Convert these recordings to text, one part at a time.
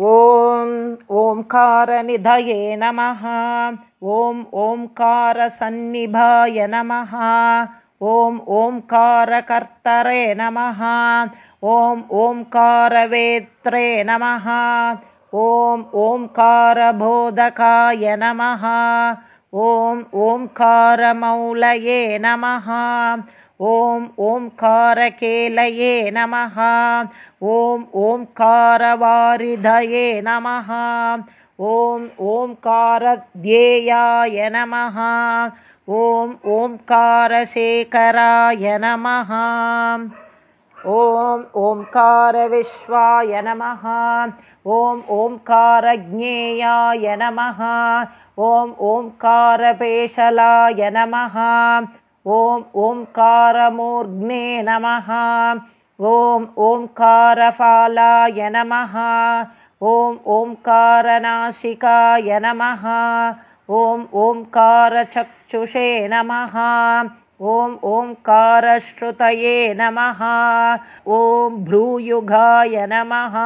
ॐ ओङ्कारनिधये नमः। ॐ ओङ्कारसन्निभाय नमः। ॐ ओङ्कारकर्तरे नमः। ॐ ओङ्कारवेत्रे नमः। ॐ ओङ्कारबोधकाय नमः। ॐ ओङ्कारमौलये नमः ॐ ओङ्कारकेलये नमः। ॐ ओङ्कारवारिधये नमः। ॐ ओङ्कारध्येयाय नमः। ॐ ओङ्कारशेखराय नमः। ॐ ओङ्कारविश्वाय नमः। ॐ ओङ्कारज्ञेयाय नमः। ॐ ओङ्कारपेशलाय नमः ॐ ओङ्कारमूर्ध्ने नमः। ॐ ओङ्कारफालाय नमः। ॐ ओङ्कारनाशिकाय नमः। ॐ ओङ्कारचक्षुषे नमः ॐ ओङ्कारश्रुतये नमः। ॐ भ्रूयुगाय नमः।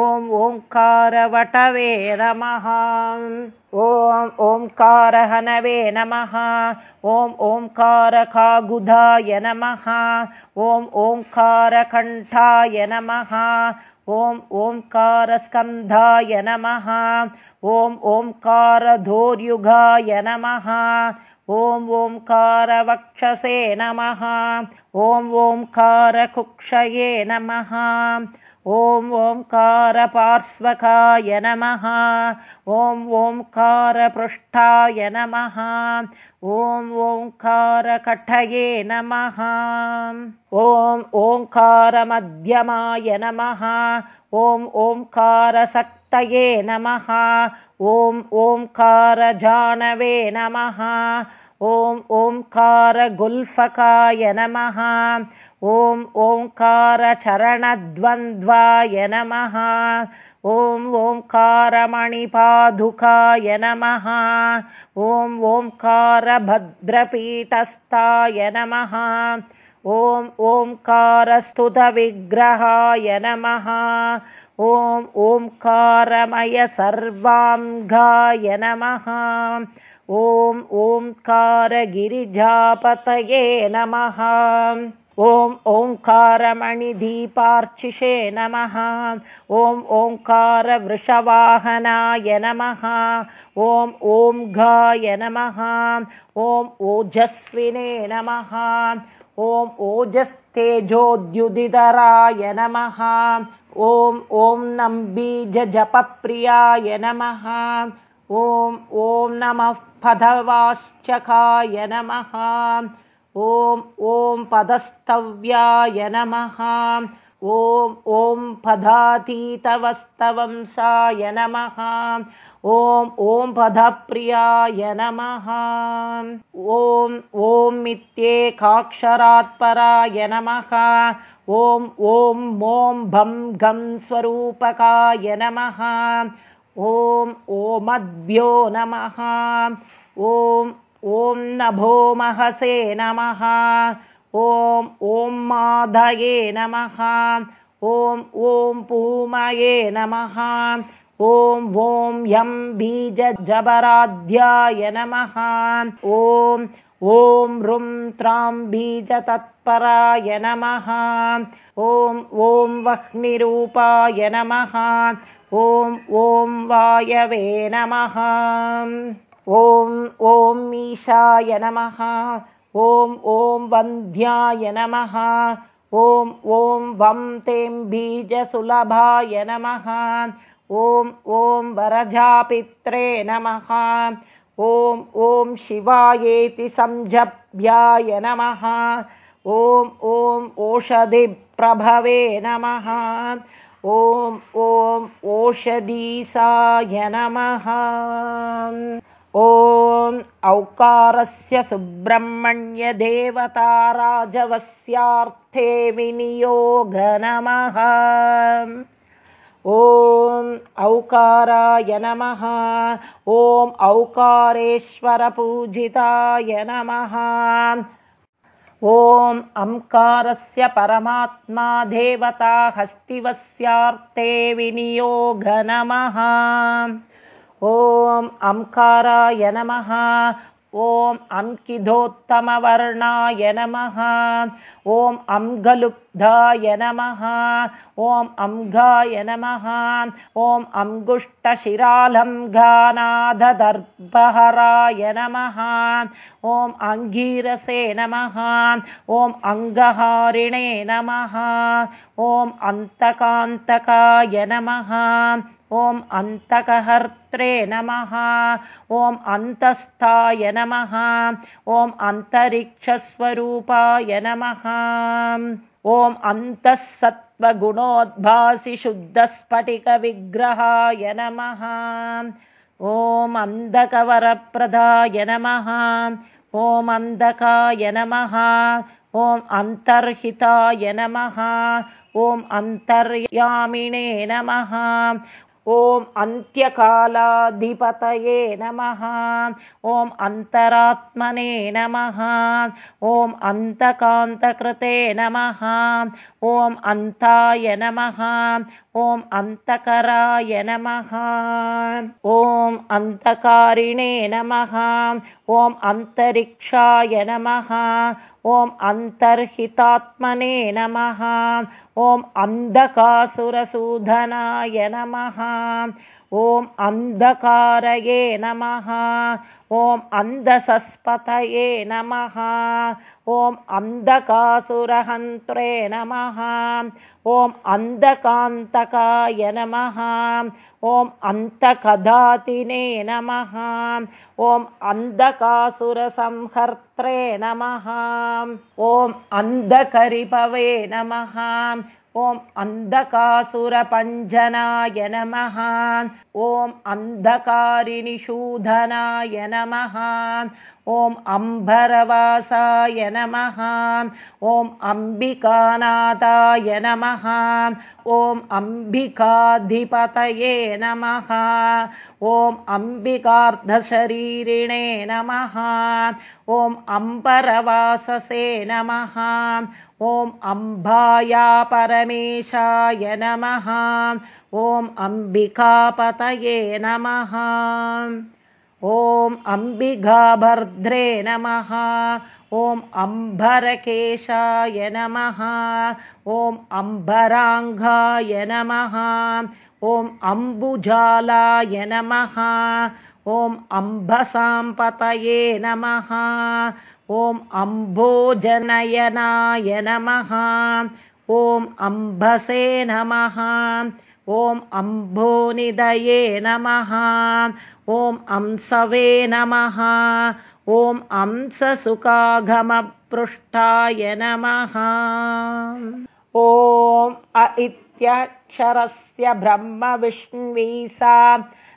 ॐ ओङ्कारवटवे नमः। ॐ ओङ्कारहनवे नमः। ॐ ओङ्कारकागुधाय नमः। ॐ ओङ्कारकण्ठाय नमः। ॐ ओङ्कारस्कन्धाय नमः। ॐ ओङ्कारधोर्युगाय नमः ॐ ओङ्कारवक्षसे नमः। ॐ ओङ्कारकुक्षये नमः। ॐ ओङ्कारपार्श्वकाय नमः। ॐ ओङ्कारपृष्ठाय नमः। ॐ ओङ्कारकठये नमः। ॐ ओङ्कारमध्यमाय नमः। ॐ ओङ्कारसक्तये नमः। ॐ ओङ्कारजानवे नमः। ॐ ओङ्कारगुल्फकाय नमः। ॐ ओङ्कारचरणद्वन्द्वाय नमः। ॐ ओङ्कारमणिपादुकाय नमः। ॐ ओङ्कारभद्रपीठस्थाय नमः। ॐ ओङ्कारस्तुतविग्रहाय नमः ॐ ओङ्कारमयसर्वाङ्गाय नमः। ॐ ओङ्कारगिरिजापतये नमः। ॐ ओङ्कारमणिदीपार्चिषे नमः। ॐ ओङ्कारवृषवाहनाय नमः। ॐ घाय नमः। ॐ ओजस्विने नमः। ॐ ओजस्तेजोद्युदितराय नमः। ॐ ॐ नम्बीजजपप्रियाय नमः। ॐ ॐ नमः पदवाश्चकाय नमः। ॐ ॐ पदस्तव्याय नमः। ॐ ॐ पदातीतवस्तवंसाय नमः ॐ ॐ पदप्रियाय नमः। ॐ ॐ इत्येकाक्षरात्पराय नमः। ॐ ॐ मों भं घं स्वरूपकाय नमः। ॐ ओमद्भ्यो नमः। ॐ ॐ नभो महसे नमः। ॐ ॐ माधये नमः। ॐ ॐ पूमये नमः ॐ ॐ यं बीजजबराध्याय नमः। ॐ ॐ रुं त्रां बीजतत्पराय नमः। ॐ ॐ वह्निरूपाय नमः। ॐ ॐ वायवे नमः। ॐ ॐ ईशाय नमः। ॐ ॐ वन्द्याय नमः। ॐ ॐ वं तें बीजसुलभाय नमः ॐ ॐ वरजापित्रे नमः। ॐ ॐ शिवायेति संजभ्याय नमः। ॐ ॐ ओषधिप्रभवे नमः। ॐ ॐ ओषधीसाय नमः। ॐ औकारस्य सुब्रह्मण्यदेवताराजवस्यार्थे विनियोग नमः ॐ औकाराय नमः। ॐ औकारेश्वरपूजिताय नमः। ॐ अंकारस्य परमात्मा देवता हस्तिवस्यार्थे विनियोग नमः ॐ अंकाराय नमः ॐ अंकिधोत्तमवर्णाय नमः ॐ अंगलुब्धाय नमः ॐ अंगाय नमः ॐ अङ्गुष्टशिरालङ्घानादर्भहराय नमः ॐ अङ्गीरसे नमः ॐ अङ्गहारिणे नमः ॐ अन्तकान्तकाय नमः ॐ अन्तकहर्त्रे नमः। ॐ अन्तस्थाय नमः। ॐ अन्तरिक्षस्वरूपाय नमः। ॐ अन्तः सत्त्वगुणोद्भासि शुद्धस्फटिकविग्रहाय नमः। ॐ अन्धकवरप्रदाय नमः। ॐ अन्धकाय नमः। ॐ अन्तर्हिताय नमः। ॐ अन्तर्यामिणे नमः ॐ अन्त्यकालाधिपतये नमः। ॐ अन्तरात्मने नमः। ॐ अन्तकान्तकृते नमः। ॐ अन्ताय नमः ॐ अन्तकराय नमः ॐ अन्तकारिणे नमः ॐ अन्तरिक्षाय नमः ॐ अन्तर्हितात्मने नमः ॐ अन्धकासुरसूधनाय नमः ॐ अन्धकारये नमः। ॐ अन्धसस्पतये नमः। ॐ अन्धकासुरहन्त्रे नमः। ॐ अन्धकान्तकाय नमः। ॐ अन्तकदातिने नमः। ॐ अन्धकासुरसंहर्त्रे नमः। ॐ अन्धकरिपवे नमः ॐ अन्धकासुरपञ्जनाय नमः। ॐ अन्धकारिनिषूधनाय नमः। ॐ अम्बरवासाय नमः। ॐ अम्बिकानाथाय नमः। ॐ अम्बिकाधिपतये नमः ॐ अम्बिकार्धशरीरिणे नमः। ॐ अम्बरवाससे नमः। ॐ अम्बाया परमेशाय नमः। ॐ अम्बिकापतये नमः। ॐ अम्बिकाभर्द्रे नमः। ॐ अम्बरकेशाय नमः। ॐ अम्बराङ्गाय नमः ॐ अम्बुजालाय नमः। ॐ अम्बसाम्पतये नमः। ॐ अम्भोजनयनाय नमः। ॐ अम्भसे नमः। ॐ अम्भोनिदये नमः। ॐ अंसवे नमः। ॐ अंससुखागमपृष्ठाय नमः। ॐ अ इत्यक्षरस्य ब्रह्मविष्ण्वीसा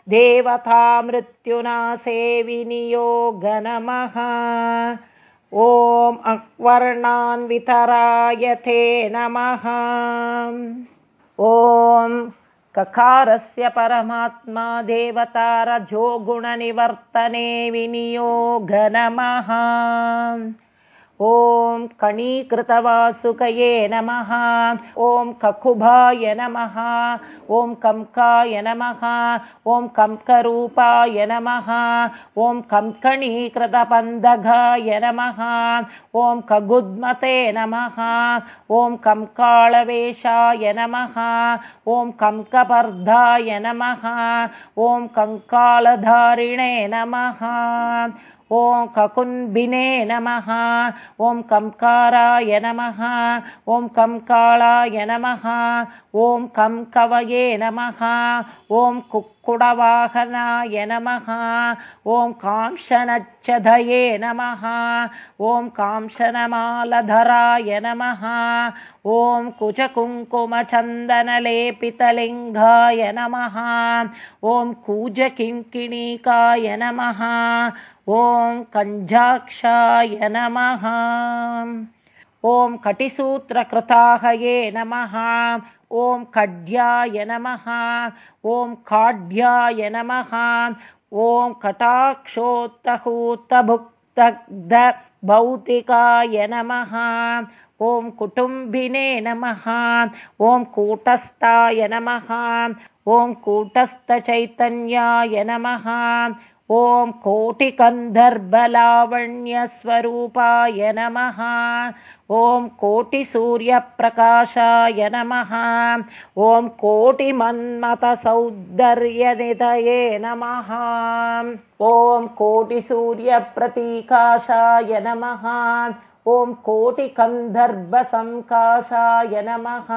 देवता मृत्युनासे विनियोग नमः ॐ अक्वर्णान्वितराय ते नमः। ॐ ककारस्य परमात्मा देवता रजोगुणनिवर्तने विनियोग नमः ॐ कणीकृतवासुकये नमः ॐ ककुभाय नमः ॐ कङ्काय नमः ॐ कङ्करूपाय नमः ॐ कङ्कणीकृतपन्दघाय नमः ॐ कगुद्मते नमः ॐ कङ्काळवेशाय नमः ॐ कङ्कपर्धाय नमः ॐ कङ्कालधारिणे नमः ॐ ककुन्बिने नमः। ॐ कङ्काराय नमः। ॐ कङ्काळाय नमः। ॐ कङ्कवये नमः। ॐ कुक्कुडवाहनाय नमः। ॐ कांशनच्छधये नमः। ॐ कांशनमालधराय नमः। ॐ कुचकुङ्कुमचन्दनलेपितलिङ्गाय नमः। ॐ कूजकिङ्किणीकाय नमः ॐ कञ्जाक्षाय नमः। ॐ कटिसूत्रकृताहये नमः। ॐ खड्याय नमः। ॐ खाड्याय नमः। ॐ कटाक्षोत्तहूतभुक्तग्ध भौतिकाय नमः। ॐ कुटुम्बिने नमः। ॐ कूटस्थाय नमः। ॐ कूटस्थचैतन्याय नमः ॐ कोटिकन्धर्बलावण्यस्वरूपाय नमः। ॐ कोटिसूर्यप्रकाशाय नमः। ॐ कोटिमन्मथसौन्दर्यनिधये नमः। ॐ कोटिसूर्यप्रतीकाशाय नमः। ॐ कोटिकन्धर्भसङ्काशाय नमः।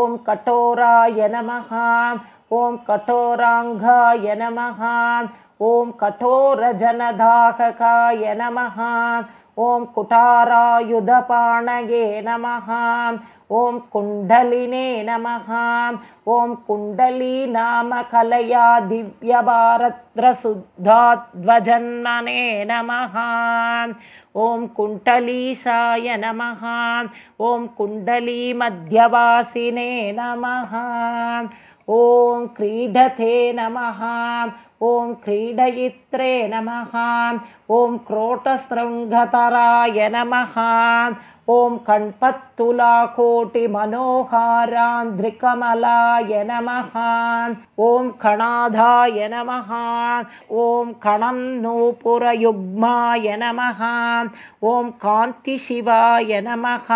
ॐ कठोराय नमः। ॐ कठोराङ्गाय नमः ॐ कठोरजनदाहकाय नमः। ॐ कुटारायुधपाणगे नमः। ॐ कुण्डलिने नमः। ॐ कुण्डली नाम कलया दिव्यभारद्रशुद्धाध्वजन्मने नमः। ॐ कुण्डलीशाय नमः। ॐ कुण्डलीमध्यवासिने नमः। ॐ क्रीडते नमः ॐ क्रीडयित्रे नमः ॐ क्रोटशृङ्गतराय नमः ॐ कण्पत्तुलाकोटिमनोहारान्ध्रिकमलाय नमः। ॐ कणाधाय नमः। ॐ कणं नूपुरयुग्माय नमः। ॐ कान्तिशिवाय नमः।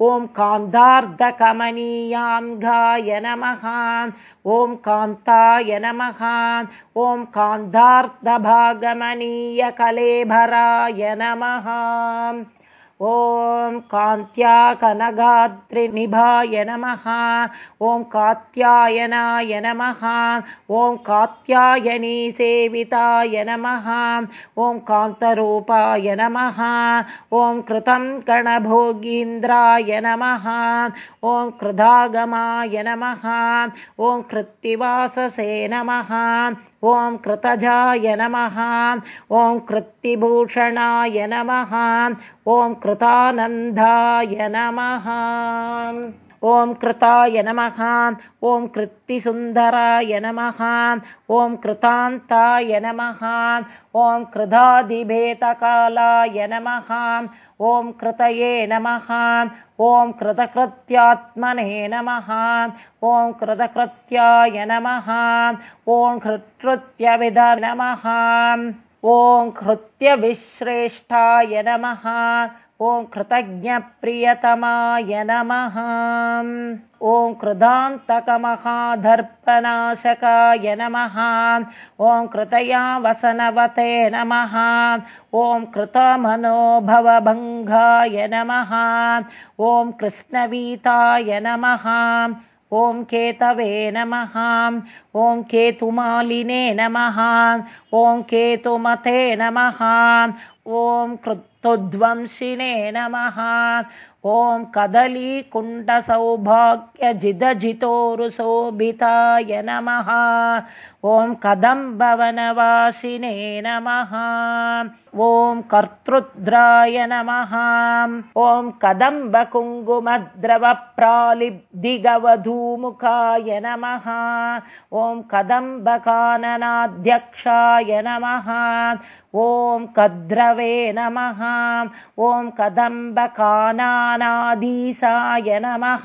ॐ कान्तार्धकमनीयाङ्गाय नमः। ॐ कान्ताय नमः। ॐ कान्तार्धभागमनीयकलेभराय नमः ॐ कान्त्या कनगात्रिनिभाय नमः। ॐ कात्यायनाय नमः। ॐ कात्यायनीसेविताय नमः। ॐ कान्तरूपाय नमः। ॐ कृतं गणभोगीन्द्राय नमः। ॐ कृदागमाय नमः। ॐ कृत्तिवाससे नमः ॐ कृतजाय नमः। ॐ कृत्तिभूषणाय नमः। ॐ कृतानन्दाय नमः ॐ कृताय नमः। ॐ कृत्तिसुन्दराय नमः। ॐ कृतान्ताय नमः। ॐ कृधादिभेतकालाय नमः। ॐ कृतये नमः। ॐ कृतकृत्यात्मने नमः। ॐ कृतकृत्याय नमः। ॐ कृत्कृत्यविद नमः। ॐ कृत्यविश्रेष्ठाय नमः ॐ कृतज्ञप्रियतमाय नमः। ॐ कृदान्तकमहादर्पनाशकाय नमः। ॐ कृतया वसनवते नमः। ॐ कृतमनोभवभङ्गाय नमः। ॐ कृष्णवीताय नमः। ॐ केतवे नमः। ॐ केतुमालिने नमः। ॐ केतुमते नमः। ॐ कृत्तुध्वंसिने नमः ॐ कदलीकुण्डसौभाग्यजिदजितोरुशोभिताय नमः। ॐ कदम्बवनवासिने नमः। ॐ कर्तृद्राय नमः। ॐ कदम्बकुङ्कुमद्रवप्रालिब्धिगवधूमुखाय नमः। ॐ कदम्बकाननाध्यक्षाय नमः। ॐ कद्रवे नमः। ॐ कदम्बकानानादीसाय नमः।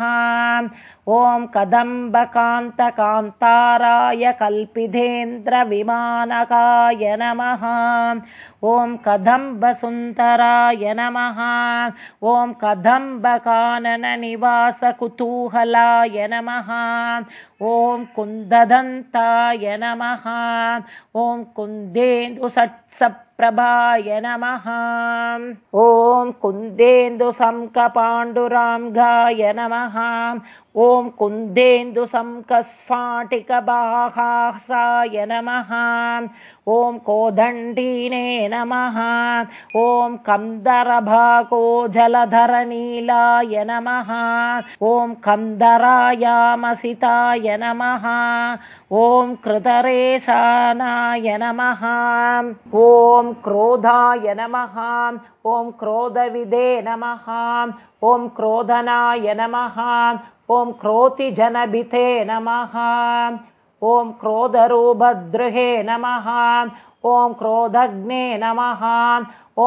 ॐ कदम्बकान्तकान्ताराय कल्पिधेन्द्रविमानकाय नमः। ॐ कदम्बसुन्दराय नमः। ॐ कदम्बकानननिवासकुतूहलाय नमः। ॐ कुन्ददन्ताय नमः। ॐ कुन्देन्दुसत्सप्रभाय नमः। ॐ कुन्देन्दुसङ्कपाण्डुराङ्गाय नमः ॐ कुन्देन्दुसङ्कस्फाटिकबाहासाय नमः। ॐ कोदण्डीने नमः। ॐ कन्दरभागो जलधरनीलाय नमः। ॐ कन्दरायामसिताय नमः। ॐ कृतरेशानाय नमः। ॐ क्रोधाय नमः ॐ क्रोधविदे नमः ॐ क्रोधनाय नमः ॐ क्रोतिजनभिते नमः ॐ क्रोधरूपद्रुहे नमः ॐ क्रोधग्ने नमः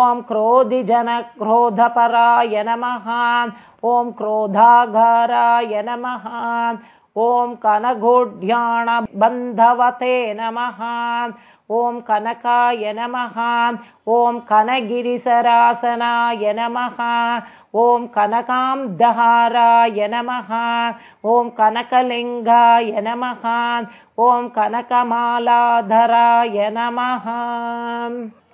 ॐ क्रोधिजनक्रोधपराय नमः ॐ क्रोधागाराय नमः ॐ कनगोढ्याणबन्धवते नमः ॐ कनकाय नमः ॐ कनगिरिसरासनाय नमः ॐ कनकां दहाराय नमः ॐ कनकलिङ्गाय नमः ॐ कनकमालाधराय नमः।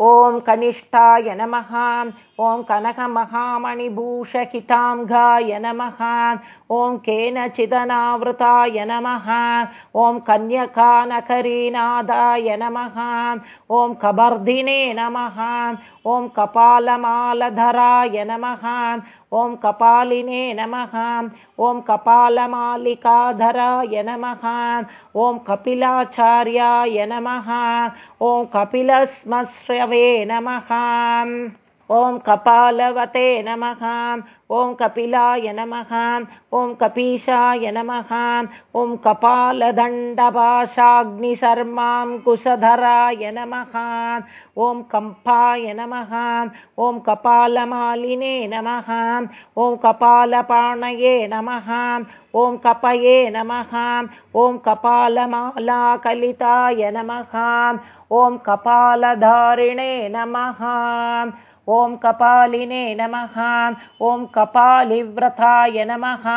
ॐ कनिष्ठाय नमः। ॐ कनकमहामणिभूषहिताङ्गाय नमः। ॐ केनचिदनावृताय नमः। ॐ कन्यकानकरीनादाय नमः। ॐ कबर्धिने नमः। ॐ कपालमालधराय नमः ॐ कपालिने नमः ॐ कपालमालिकाधराय नमः ॐ कपिलाचार्याय नमः ॐ कपिलस्मश्रवे नमः ॐ कपालवते नमः ॐ कपिलाय नमः ॐ कपीशाय नमः ॐ कपालदण्डभाषाग्निशर्माङ्कुशधराय नमः ॐ कम्पाय नमः ॐ कपालमालिने नमः ॐ कपालपाणये नमः ॐ कपये नमः ॐ कपालमालाकलिताय नमः ॐ कपालधारिणे नमः ॐ कपालिने नमः ॐ कपालिव्रताय नमः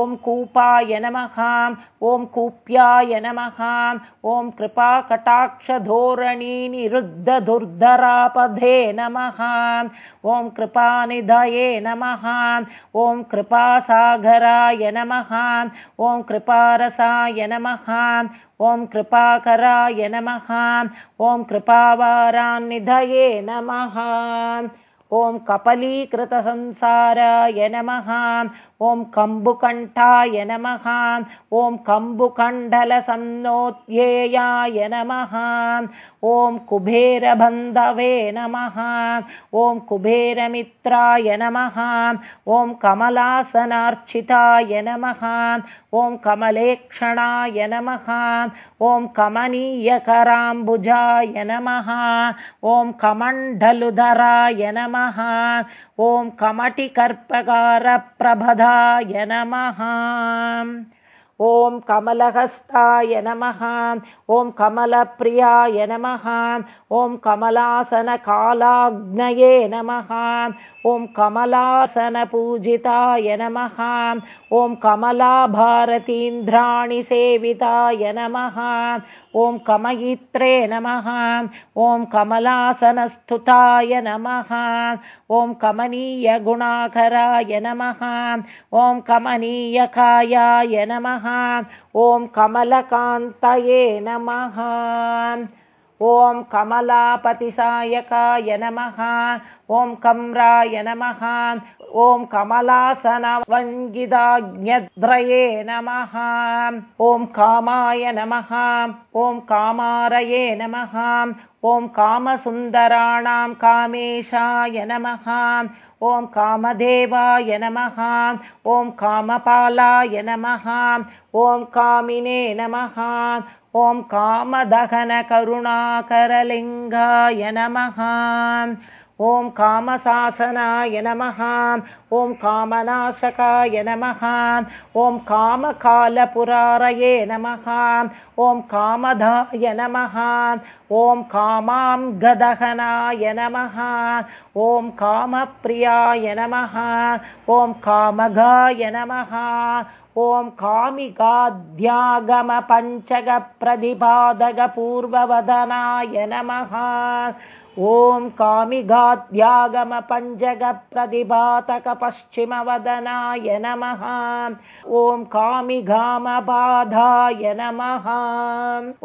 ॐ कूपाय नमः ॐ कूप्याय नमः ॐ कृपाकटाक्षधोरणीनिरुद्धदुर्धरापधे नमः ॐ कृपानिधये नमः ॐ कृपासागराय नमः ॐ कृपारसाय नमः ॐ कृपाकराय नमः ॐ कृपावारान्निधये नमः ॐ कपलीकृतसंसाराय नमः ॐ कम्बुकण्ठाय नमः ॐ कम्बुकण्डलसन्नोत्येयाय नमः ॐ कुबेरबन्धवे नमः ॐ कुबेरमित्राय नमः ॐ कमलासनार्चिताय नमः ॐ कमलेक्षणाय नमः ॐ कमनीयकराम्बुजाय नमः ॐ कमण्डलुधराय नमः ॐ कमटिकर्पकारप्रभदाय नमः। ॐ कमलहस्ताय नमः। ॐ कमलप्रियाय नमः। ॐ कमलासनकालाग्नये नमः। ॐ कमलासनपूजिताय नमः। ॐ कमलाभारतीन्द्राणि सेविताय नमः। ॐ कमयित्रे नमः। ॐ कमलासनस्तुताय नमः। ॐ कमनीयगुणाकराय नमः। ॐ कमनीयकायाय नमः। ॐ कमलकान्तये नमः ॐ कमलापतिसायकाय नमः ॐ कम्राय नमः ॐ कमलासनवङ्गिदाज्ञद्रये नमः ॐ कामाय नमः ॐ कामारये नमः ॐ कामसुन्दराणां कामेशाय नमः ॐ कामदेवाय नमः ॐ कामपालाय नमः ॐ कामिने नमः ॐ कामदहनकरुणाकरलिङ्गाय नमः ॐ कामशासनाय नमः ॐ कामनाशकाय नमः ॐ कामकालपुरारये नमः ॐ कामधाय नमः ॐ कामां गदहनाय नमः ॐ कामप्रियाय नमः ॐ कामगाय नमः ॐ कामिकाध्यागमपञ्चगप्रतिपादकपूर्ववदनाय नमः ॐ कामिगाध्यागमपञ्चगप्रतिभातकपश्चिमवदनाय नमः। ॐ कामिघामबाधाय नमः।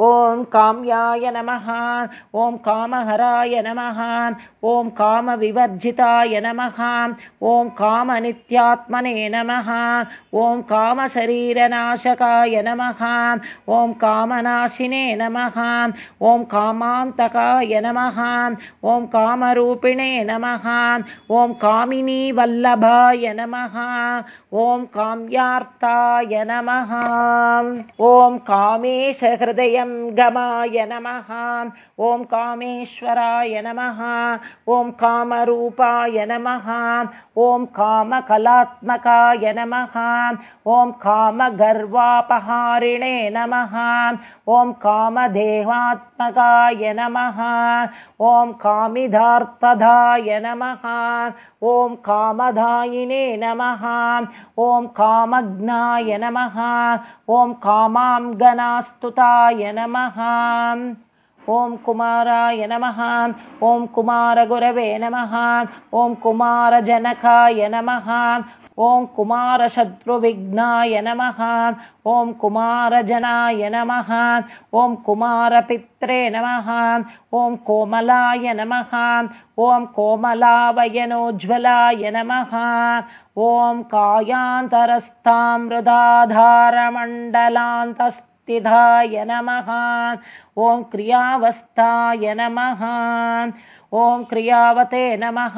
ॐ काम्याय नमः। ॐ कामहराय नमः। ॐ कामविवर्जिताय नमः। ॐ कामनित्यात्मने नमः। ॐ कामशरीरनाशकाय नमः। ॐ कामनाशिने नमः। ॐ कामान्तकाय नमः ॐ कामरूपिणे नमः ॐ कामिनी वल्लभाय नमः ॐ काम्यार्ताय नमः ॐ कामेश हृदयं गमाय नमः ॐ कामेश्वराय नमः ॐ कामरूपाय नमः ॐ कामकलात्मकाय नमः ॐ कामगर्वापहारिणे नमः ॐ कामदेवात्मकाय नमः ॐ कामिधार्थधाय नमः। ॐ कामधायिने नमः। ॐ कामज्ञाय नमः। ॐ कामां गणास्तुताय नमः। ॐ कुमाराय नमः। ॐ कुमारगुरवे नमः। ॐ कुमारजनकाय नमः ॐ कुमारशत्रुविघ्नाय नमः ॐ कुमारजनाय नमः ॐ कुमारपित्रे नमः ॐ कोमलाय नमः ॐ कोमलावयनोज्ज्वलाय नमः ॐ कायान्तरस्तामृदाधारमण्डलान्तस्तिधाय नमः ॐ क्रियावस्थाय नमः ॐ क्रियावते नमः।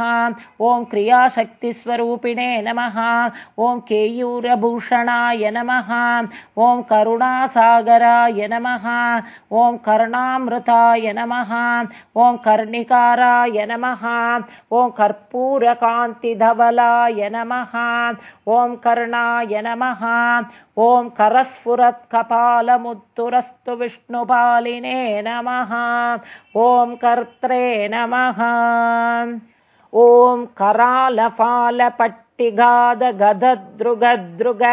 ॐ क्रियाशक्तिस्वरूपिणे नमः। ॐ केयूरभूषणाय नमः। ॐ करुणासागराय नमः। ॐ कर्णामृताय नमः। ॐ कर्णिकाराय नमः। ॐ कर्पूरकान्तिधवलाय नमः। ॐ कर्णाय नमः। ॐ करस्फुरत्कपालमुत्तुरस्तु विष्णुपालिने नमः ॐ कर्त्रे नमः। ॐ करालफालपट्टिगादगददृगदृग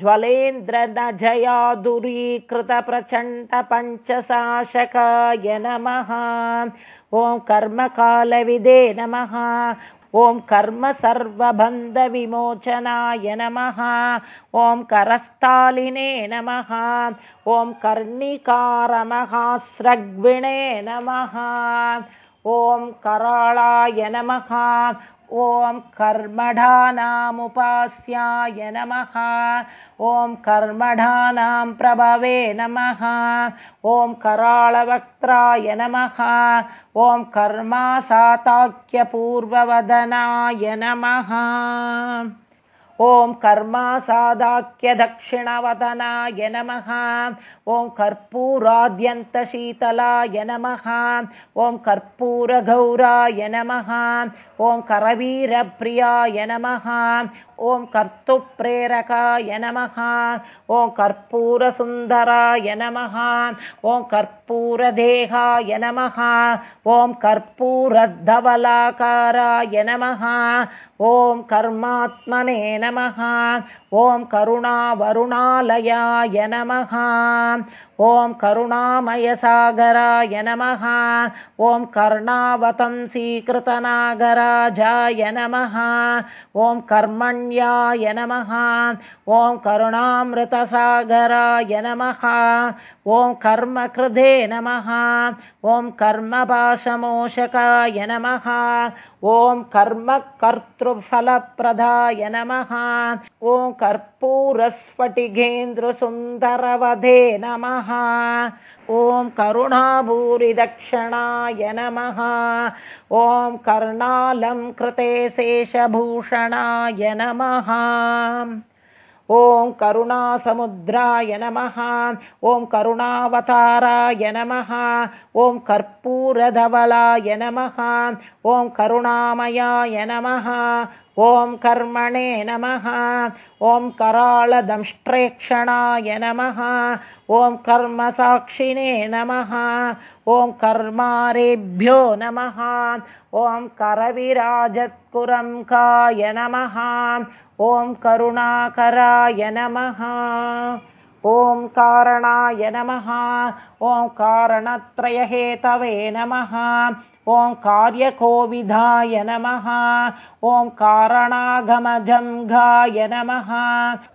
ज्वलेन्द्र न जयादुरीकृतप्रचण्डपञ्चशासकाय नमः। ॐ कर्मकालविदे नमः ॐ कर्म सर्वबन्धविमोचनाय नमः ॐ करस्तालिने नमः ॐ कर्णिकारमहास्रग्विणे नमः ॐ कराळाय नमः ॐ कर्मढानामुपास्याय नमः। ॐ कर्मढानां प्रभवे नमः। ॐ कराळवक्त्राय नमः। ॐ कर्मासाताख्यपूर्ववदनाय नमः ॐ कर्मासादाख्यदक्षिणवदनाय नमः। ॐ कर्पूराद्यन्तशीतलाय नमः। ॐ कर्पूरगौराय नमः। ॐ करवीरप्रियाय नमः। ॐ कर्तुप्रेरकाय नमः। ॐ कर्पूरसुन्दराय नमः। ॐ कर्पूरदेहाय नमः। ॐ कर्पूरधवलाकाराय नमः ॐ कर्मात्मने नमः ॐ करुणावरुणालयाय नमः ॐ करुणामयसागराय नमः ॐ कर्णावतंसीकृतनागराजाय नमः ॐ कर्मण्याय नमः ॐ करुणामृतसागराय नमः ॐ कर्मकृधे नमः ॐ कर्मपाशमोषकाय नमः ॐ कर्मकर्तृफलप्रदाय नमः ॐ कर्पूरस्फटिगेन्द्रसुन्दरवधे नमः। ॐ करुणाभूरिदक्षणाय नमः। ॐ कर्णालं कृते शेषभूषणाय नमः। ॐ करुणासमुद्राय नमः। ॐ करुणावताराय नमः। ॐ कर्पूरधवलाय नमः। ॐ करुणामयाय नमः ॐ कर्मणे नमः ॐ कराळदंष्ट्रेक्षणाय नमः ॐ कर्मसाक्षिणे नमः ॐ कर्मारेभ्यो नमः ॐ करविराजत्कुरङ्काय नमः ॐ करुणाकराय नमः ॐ कारणाय नमः ॐ कारणत्रयहेतवे नमः ॐ कार्यकोविधाय नमः। ॐ कारणागमजङ्घाय नमः।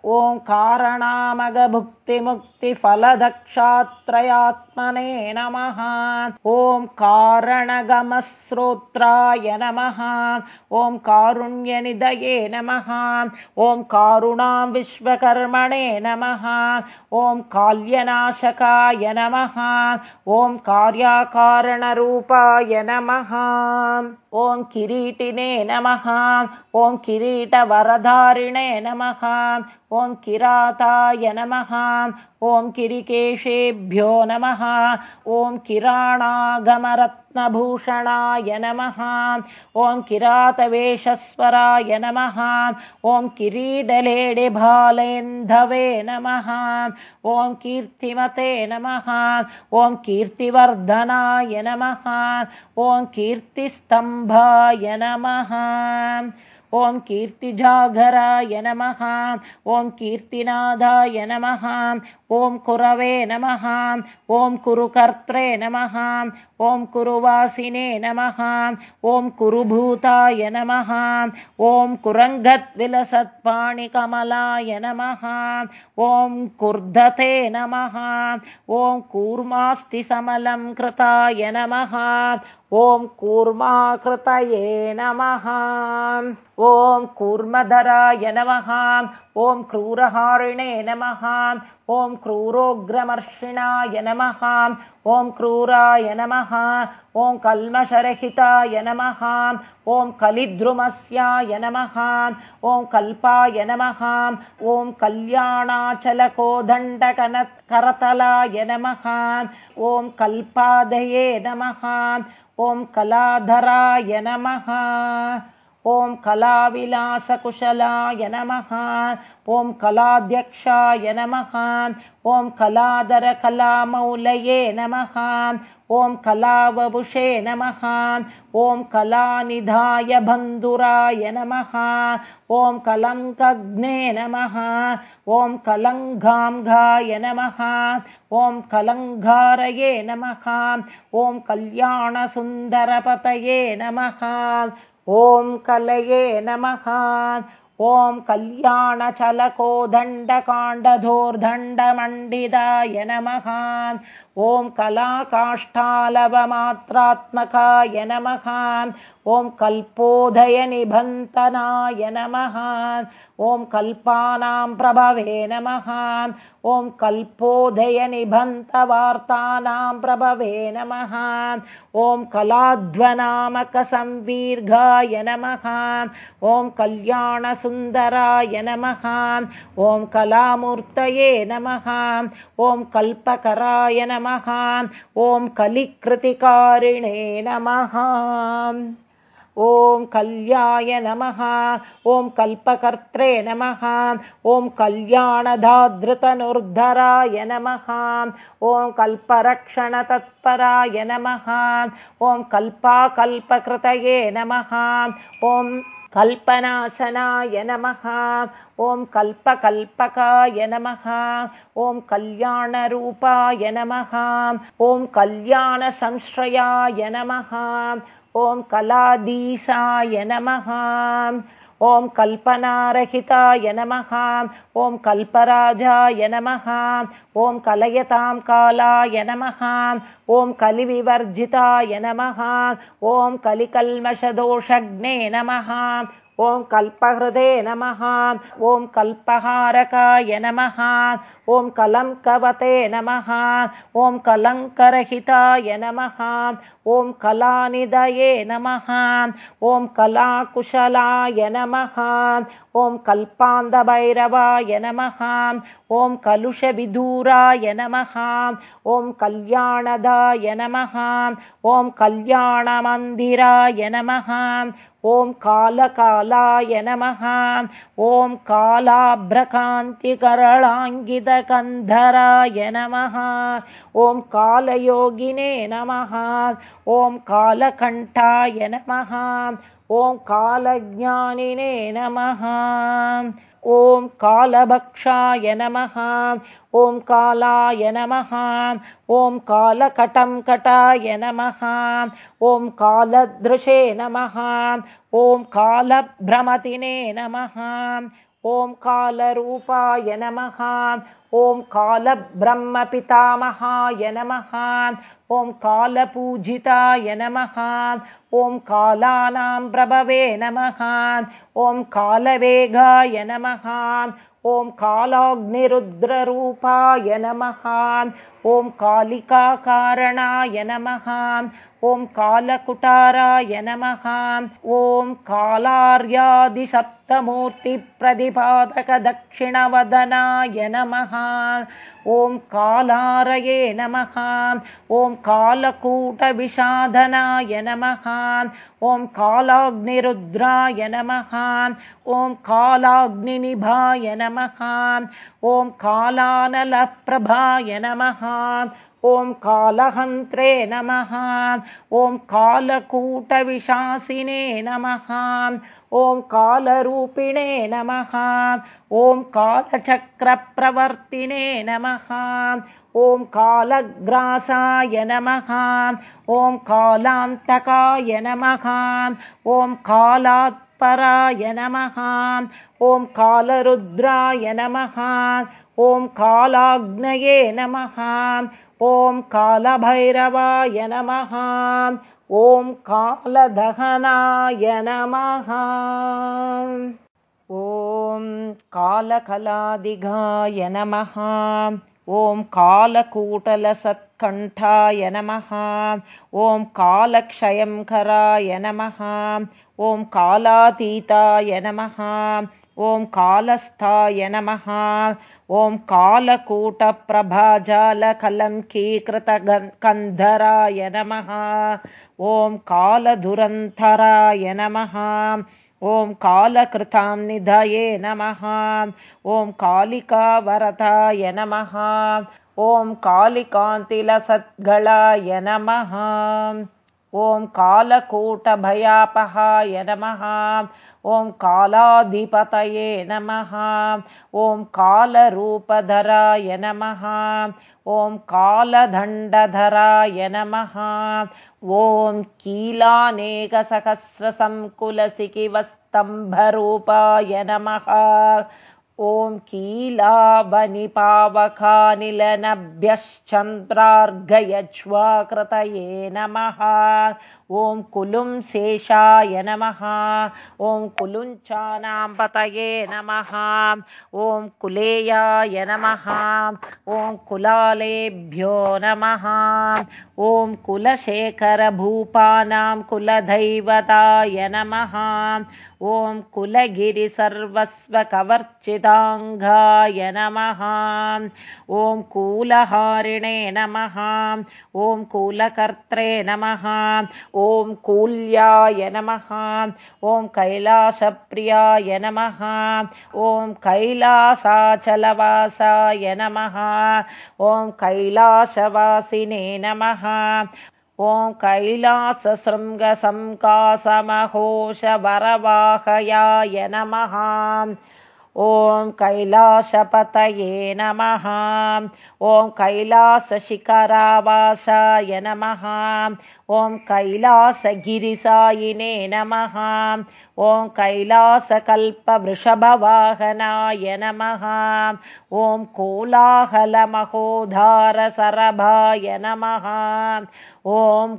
ॐ कारणामगभुक्तिमुक्तिफलदक्षात्रयात्मने नमः। ॐ कारणगमस्रोत्राय नमः। ॐ कारुण्यनिधये नमः। ॐ कारुणां विश्वकर्मणे नमः। ॐ काल्यनाशकाय नमः। ॐ कार्याकारणरूपाय नमः नमः ॐ किरीटिने नमः ॐ किरीटवरधारिणे नमः ॐ किराताय नमः ॐ किरिकेशेभ्यो नमः ॐ किराणागमरत्नभूषणाय नमः ॐ किरातवेशस्वराय नमः ॐ किरीडलेडिभालेन्धवे नमः ॐ कीर्तिमते नमः ॐ कीर्तिवर्धनाय नमः ॐ कीर्तिस्तम्भाय नमः। ॐ कीर्तिजागराय नमः। ॐ कीर्तिनादाय नमः। ॐ कुरवे नमः। ॐ कुरुकर्त्रे नमः ॐ कुरुवासिने नमः ॐ कुरुभूताय नमः ॐ कुरङ्गद्विलसत्पाणिकमलाय नमः ॐ कुर्धते नमः ॐ कूर्मास्ति समलं कृताय नमः ॐ कूर्माकृतये नमः ॐ कूर्मधराय नमः ॐ क्रूरहारिणे नमः ॐ क्रूरोग्रमर्षिणाय नमः ॐ क्रूराय नमः ॐ कल्मषरहिताय नमः ॐ कलिद्रुमस्याय नमः ॐ कल्पाय नमः ॐ कल्याणाचलकोदण्डकनत्करतलाय नमः ॐ कल्पादये नमः ॐ कलाधराय नमः ॐ कलाविलासकुशलाय नमः ॐ कलाध्यक्षाय नमः ॐ कलाधरकलामौलये नमः ॐ कलावभुषे नमः ॐ कलानिधाय बन्धुराय नमः ॐ कलङ्कग्ने नमः ॐ कलङ्घाङ्घाय नमः ॐ कलङ्घारये नमः ॐ कल्याणसुन्दरपतये नमः ॐ कलये नमः ॐ कल्याणचलकोदण्डकाण्डधोर्दण्डमण्डिताय नमः ॐ कलाकाष्ठालवमात्रात्मकाय नमः। ॐ कल्पोदयनिबन्धनाय नमः। ॐ कल्पानां प्रभवे नमः। ॐ कल्पोदयनिबन्धवार्तानां प्रभवे नमः। ॐ कलाध्वनामकसंवीर्घाय नमः। ॐ कल्याणसुन्दराय नमः। ॐ कलामूर्तये नमः। ॐ कल्पकराय नमः ॐ कलिकृतिकारिणे नमः। ॐ कल्याय नमः। ॐ कल्पकर्त्रे नमः। ॐ कल्याणधाधृतनुर्धराय नमः। ॐ कल्परक्षणतत्पराय नमः। ॐ कल्पाकल्पकृतये नमः। ॐ कल्पनाशनाय नमः। ॐ कल्पकल्पकाय नमः। ॐ कल्याणरूपाय नमः। ॐ कल्याणसंश्रयाय नमः। ॐ कलादीसाय नमः ॐ कल्पनारहिताय नमः। ॐ कल्पराजाय नमः। ॐ कलयतां कालाय नमः। ॐ कलिविवर्जिताय नमः। ॐ कलिकल्मषदोषग्ने नमः ॐ कल्पहृदे नमः ॐ कल्पहारकाय नमः ॐ कलङ्कवते नमः ॐ कलङ्करहिताय नमः ॐ कलानिधये नमः ॐ कलाकुशलाय नमः ॐ कल्पान्धभैरवाय नमः ॐ कलुषविदूराय नमः ॐ कल्याणदाय नमः ॐ कल्याणमन्दिराय नमः ॐ कालकालाय नमः। ॐ कालाभ्रकान्तिकरलाङ्गितकन्धराय नमः। ॐ कालयोगिने नमः। ॐ कालकण्ठाय नमः। ॐ कालज्ञानिने नमः ॐ कालभक्षाय नमः। ॐ कालाय नमः। ॐ कालकटङ्कटाय नमः। ॐ कालदृशे नमः। ॐ कालभ्रमतिने नमः। ॐ कालरूपाय नमः ॐ कालब्रह्मपितामहाय नमः ॐ कालपूजिताय नमः ॐ कालानां प्रभवे नमः ॐ कालवेगाय नमः ॐ कालाग्निरुद्ररूपाय नमः ॐ कालिकाकारणाय नमः। ॐ कालकुटाराय नमः। ॐ कालार्यादिसप्तमूर्तिप्रतिपादकदक्षिणवदनाय नमः। ॐ कालारये नमः। ॐ कालकूटविषादनाय नमः। ॐ कालाग्निरुद्राय नमः। ॐ कालाग्निनिभाय नमः। ॐ कालानलप्रभाय नमः ॐ कालहन्त्रे नमः। ॐ कालकूटविशासिने नमः। ॐ कालरूपिणे नमः। ॐ कालचक्रप्रवर्तिने नमः। ॐ कालग्रासाय नमः। ॐ कालान्तकाय नमः। ॐ कालात्पराय नमः। ॐ कालरुद्राय नमः ॐ कालाग्नये नमः ॐ कालभैरवाय नमः ॐ कालदहनाय नमः। ॐ कालकलादिघाय नमः ॐ कालकूटलसत्कण्ठाय नमः ॐ कालक्षयंकराय नमः ॐ कालातीताय नमः ॐ कालस्थाय नमः ॐ कालकूटप्रभाजालकलङ्कीकृतकन्धराय नमः। ॐ कालधुरन्धराय नमः। ॐ कालकृतां निधये नमः। ॐ कालिकावरताय नमः। ॐ कालिकान्तिलसद्गलाय नमः ॐ कालकूटभयापहाय नमः ॐ कालाधिपतये नमः ॐ कालरूपधराय नमः ॐ कालदण्डधराय नमः ॐ कीलानेकसहस्रसङ्कुलसिकिवस्तम्भरूपाय नमः ॐ कीलावनिपावखानिलनभ्यश्चन्द्रार्घयज्वाकृतये नमः। ॐ कुलुं शेषाय नमः। ॐ कुलुञ्चानां पतये नमः। ॐ कुलेयाय नमः। ॐ कुलालेभ्यो नमः। ॐ कुलशेखरभूपानां कुलदैवताय नमः ॐ कुलगिरिसर्वस्वकवर्चिताङ्गाय नमः। ॐ कूलहारिणे नमः। ॐ कुलकर्त्रे नमः। ॐ कूल्याय नमः। ॐ कैलासप्रियाय नमः। ॐ कैलासाचलवासाय नमः। ॐ कैलासवासिने नमः ॐ कैलासशृङ्गसंकासमहोषवरवाहयाय नमः ॐ कैलासपतये नमः। ॐ कैलासशिखरावासाय नमः। ॐ कैलासगिरिसायिने नमः। ॐ कैलासकल्पवृषभवाहनाय नमः। ॐ कोलाहलमहोधारसरभाय नमः। ॐ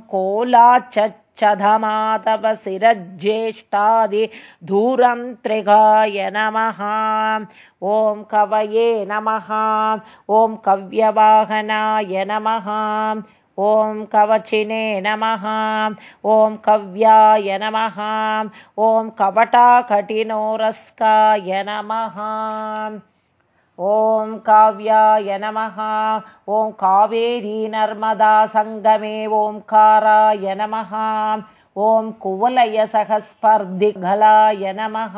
कोलाच्चधमातवशिरज्येष्ठादिधूरन्त्रिगाय नमः ॐ कवये नमः ॐ कव्यवाहनाय नमः ॐ कवचिने नमः ॐ कव्याय नमः ॐ कवटाकटिनोरस्काय नमः ॐ काव्याय नमः। ॐ कावेरी नर्मदा सङ्गमे। ओङ्काराय नमः ॐ कुवलयसहस्पर्धिगलाय नमः।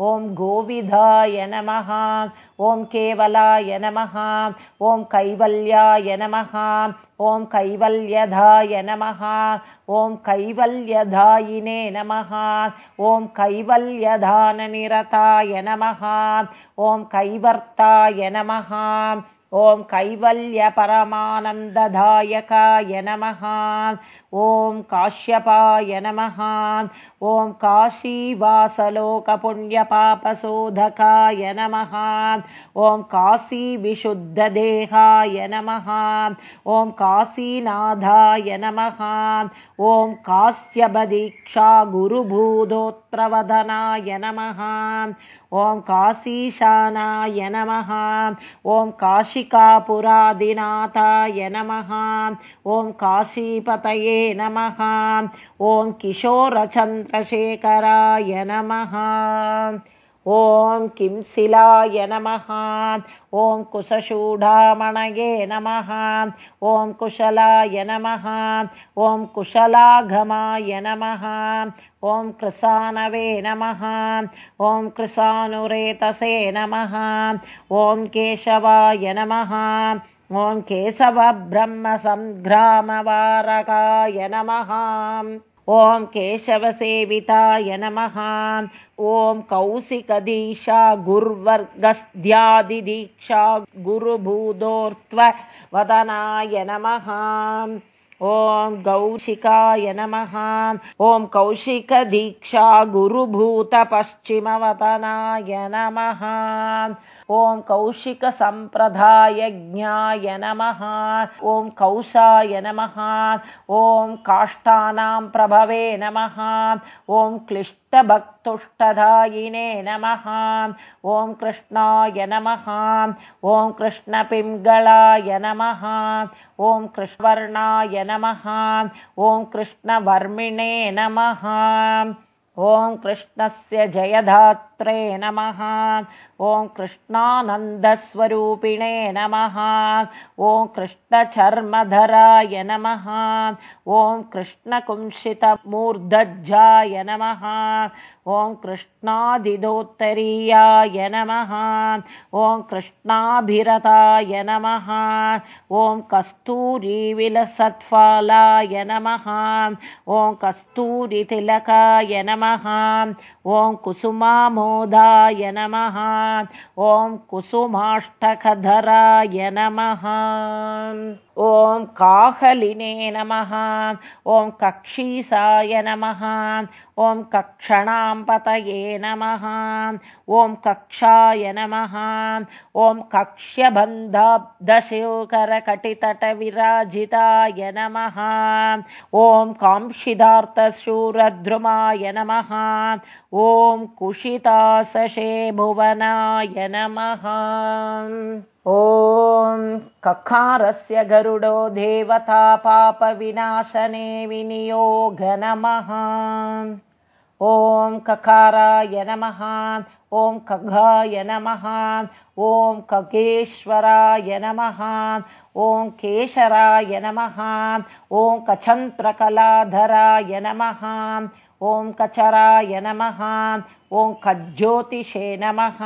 ॐ गोविधाय नमः। ॐ केवलाय नमः। ॐ कैवल्याय नमः। ॐ कैवल्यधाय नमः। ॐ कैवल्यधायिने नमः। ॐ कैवल्यधाननिरताय नमः। ॐ कैवर्ताय नमः ॐ कैवल्यपरमानन्ददायकाय नमः ॐ काश्यपाय नमः ॐ काशीवासलोकपुण्यपापशोधकाय नमः ॐ काशीविशुद्धदेहाय नमः ॐ काशीनाथाय नमः ॐ कास्यबदीक्षा गुरुभूदोत्रवदनाय नमः ॐ काशीशानाय नमः। ॐ काशिकापुरादिनाथाय नमः। ॐ काशीपतये नमः। ॐ किशोरचन्द्रशेखराय नमः ॐ किंशिलाय नमः ॐ कुशशूढामणये नमः ॐ कुशलाय नमः ॐ कुशलागमाय नमः ॐ कृसानवे नमः ॐ कृसानुरेतसे नमः ॐ केशवाय नमः ॐ केशवब्रह्मसङ्ग्रामवारकाय नमः ॐ केशवसेविताय नमः। ॐ कौशिकदीक्षा गुर्वर्गस्त्यादिदीक्षा गुरुभूतोर्त्ववदनाय नमः। ॐ कौशिकाय नमः। ॐ कौशिकदीक्षा गुरुभूतपश्चिमवदनाय नमः ॐ कौशिकसम्प्रदायज्ञाय नमः ॐ कौशाय नमः ॐ काष्ठानां प्रभवे नमः ॐ क्लिष्टभक्तुष्टदायिने नमः ॐ कृष्णाय नमः ॐ कृष्णपिङ्गलाय नमः ॐ कृष्णवर्णाय नमः ॐ कृष्णवर्मिणे नमः ॐ कृष्णस्य जयधात्रे नमः ॐ कृष्णानन्दस्वरूपिणे नमः। ॐ कृष्णचर्मधराय नमः। ॐ कृष्णकुंसितमूर्धज्जाय नमः। ॐ कृष्णादिदोत्तरीयाय नमः। ॐ कृष्णाभिरताय नमः। ॐ कस्तूरीविलसत्फलाय नमः। ॐ कस्तूरितिलकाय नमः। ॐ कुसुमामोदाय नमः ॐ कुसुमाष्टकधराय नमः ॐ काहलिने नमः ॐ कक्षीसाय नमः ॐ कक्षणां पतये नमः ॐ कक्षाय नमः ॐ कक्ष्यबन्धाब्दशोकरकटितटविराजिताय नमः ॐ कांक्षिदार्थशूरद्रुमाय नमः ॐ कुशितासशे भुवनाय नमः ॐ ककारस्य गरुडो देवता पापविनाशने विनियोग नमः। ॐ ककाराय नमः। ॐ खगाय नमः। ॐ खगेश्वराय नमः। ॐ केशराय नमः। ॐ कच्छन्त्रकलाधराय नमः। ॐ कचराय नमः। ॐ कज्ज्योतिषे नमः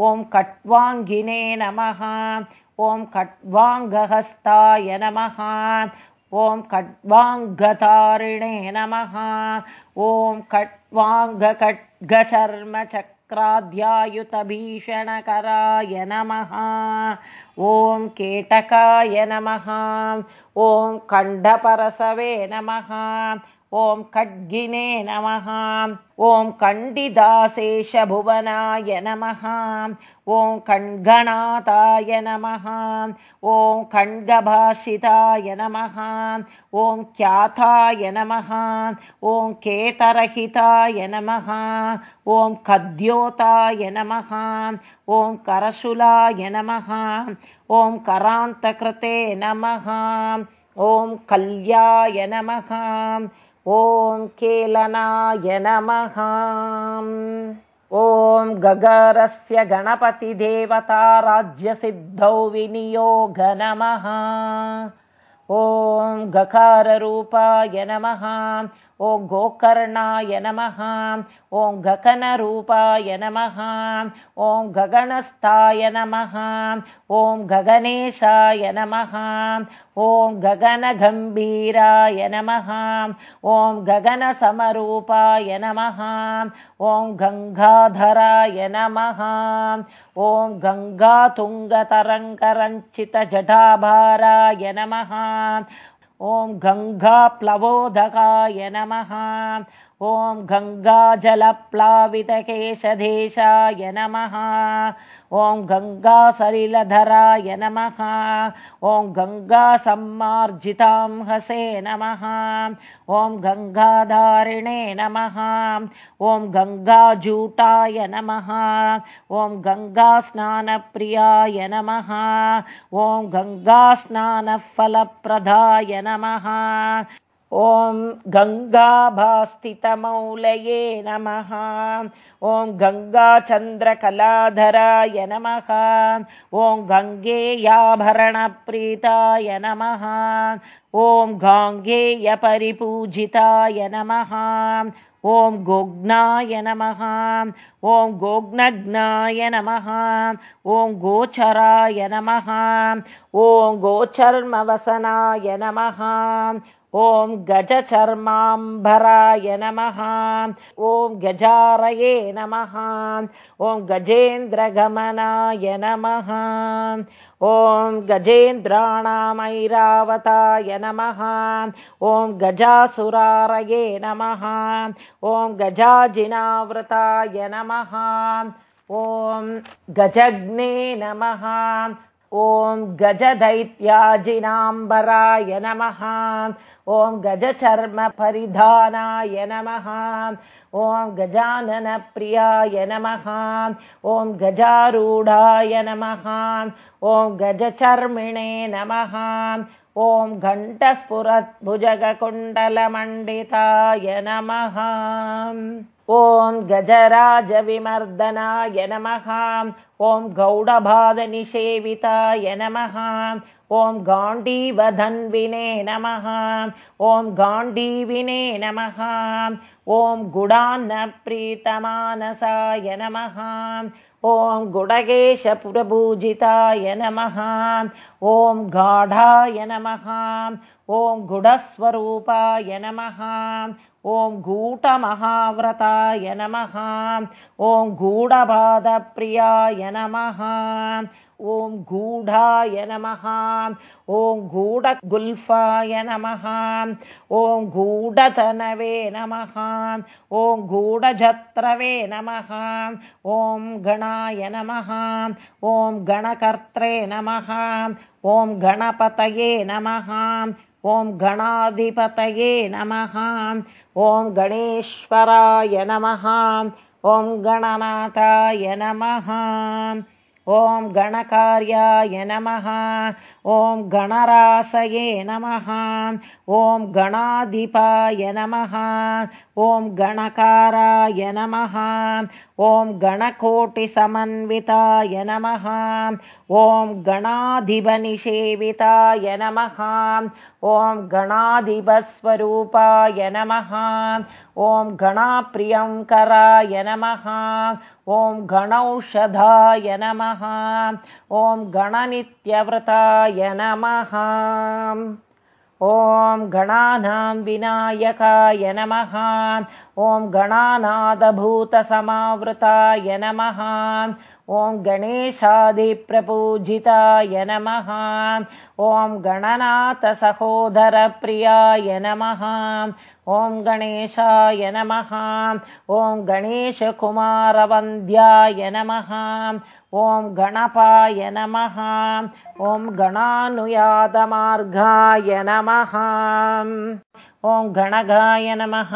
ॐ कट्वाङ्गिने नमः ॐ कट्वाङ्गहस्ताय नमः ॐ कट्वाङ्गतारिणे नमः ॐ कट्वाङ्गखड्गचर्मचक्राध्यायुतभीषणकराय नमः ॐ केटकाय नमः ॐ कण्डपरसवे नमः ॐ खड्गिने नमः। ॐ कण्डिदाशेषभुवनाय नमः। ॐ कण्गणाताय नमः। ॐ खण्डभाषिताय नमः। ॐ ख्याताय नमः। ॐ केतरहिताय नमः। ॐ कद्योताय नमः। ॐ करशुलाय नमः। ॐ करान्तकृते नमः। ॐ कल्याय नमः ॐ केलनाय नमः। ॐ गगरस्य गणपतिदेवता राज्यसिद्धौ विनियोग नमः। ॐ गकाररूपाय नमः ॐ गोकर्णाय नमः ॐ गगनरूपाय नमः ॐ गगनस्थाय नमः ॐ गगनेशाय नमः ॐ गगनगम्भीराय नमः ॐ गगनसमरूपाय नमः ॐ गङ्गाधराय नमः ॐ गङ्गातुङ्गतरङ्गरञ्चितजटाभाराय नमः ॐ गङ्गाप्लवोदकाय नमः। ॐ गङ्गाजलप्लावितकेशदेशाय नमः ॐ गङ्गासलिलधराय नमः। ॐ गङ्गासम्मार्जितां हसे नमः। ॐ गङ्गाधारिणे नमः। ॐ गङ्गाजूटाय नमः। ॐ गङ्गास्नानप्रियाय नमः। ॐ गङ्गास्नानफलप्रदाय नमः। ॐ गङ्गाभास्थितमौलये नमः। ॐ गङ्गाचन्द्रकलाधराय नमः। ॐ गङ्गेयाभरणप्रीताय नमः। ॐ गाङ्गेयपरिपूजिताय नमः। ॐ गोग्नाय नमः। ॐ गोग्नग्नाय नमः। ॐ गोचराय नमः। ॐ गोचर्मवसनाय नमः। ॐ गजचर्माम्बराय नमः। ॐ गजारये नमः। ॐ गजेन्द्रगमनाय नमः। ॐ गजेन्द्राणामैरावताय नमः। ॐ गजासुरारये नमः। ॐ गजाजिनावृताय नमः। ॐ गजग्ने नमः। ॐ गजदैत्याजिनाम्बराय नमः ॐ गजचर्मपरिधानाय नमः। ॐ गजाननप्रियाय नमः। ॐ गजारूढाय नमः। ॐ गजचर्मिणे नमः। ॐ घण्टस्फुरद्भुजगकुण्डलमण्डिताय नमः। ॐ गजराजविमर्दनाय नमः। ॐ गौडबादनिषेविताय नमः ॐ गाण्डीवधन्विने नमः ॐ गाण्डीविने नमः ॐ गुडान्नप्रीतमानसाय नमः ॐ गुडगेशपुरपूजिताय नमः ॐ गाढाय नमः ॐ गुडस्वरूपाय नमः ॐ गूटमहाव्रताय नमः ॐ गूढपादप्रियाय नमः ॐ गूढाय नमः। ॐ गूढगुल्फाय नमः। ॐ गूढतनवे नमः। ॐ गूढजत्रवे नमः। ॐ गणाय नमः। ॐ गणकर्त्रे नमः। ॐ गणपतये नमः। ॐ गणाधिपतये नमः। ॐ गणेश्वराय नमः। ॐ गणनाथाय नमः। ॐ गणकार्याय नमः ॐ गणरासये नमः। ॐ गणाधिपाय नमः। ॐ गणकाराय नमः। ॐ गणकोटिसमन्विताय नमः। ॐ गणाधिपनिषेविताय नमः। ॐ गणाधिपस्वरूपाय नमः। ॐ गणाप्रियङ्कराय नमः। ॐ गणौषधाय नमः। ॐ गणनित्यव्रताय नमः ॐ गणानां विनायकाय नमः ॐ गणानादभूतसमावृताय नमः ॐ गणेशादिप्रपूजिताय नमः ॐ गणनाथसहोदरप्रियाय नमः ॐ गणेशाय नमः ॐ गणेशकुमारवन्द्याय नमः ॐ गणपाय नमः। ॐ गणानुयातमार्गाय नमः। ॐ गणगाय नमः।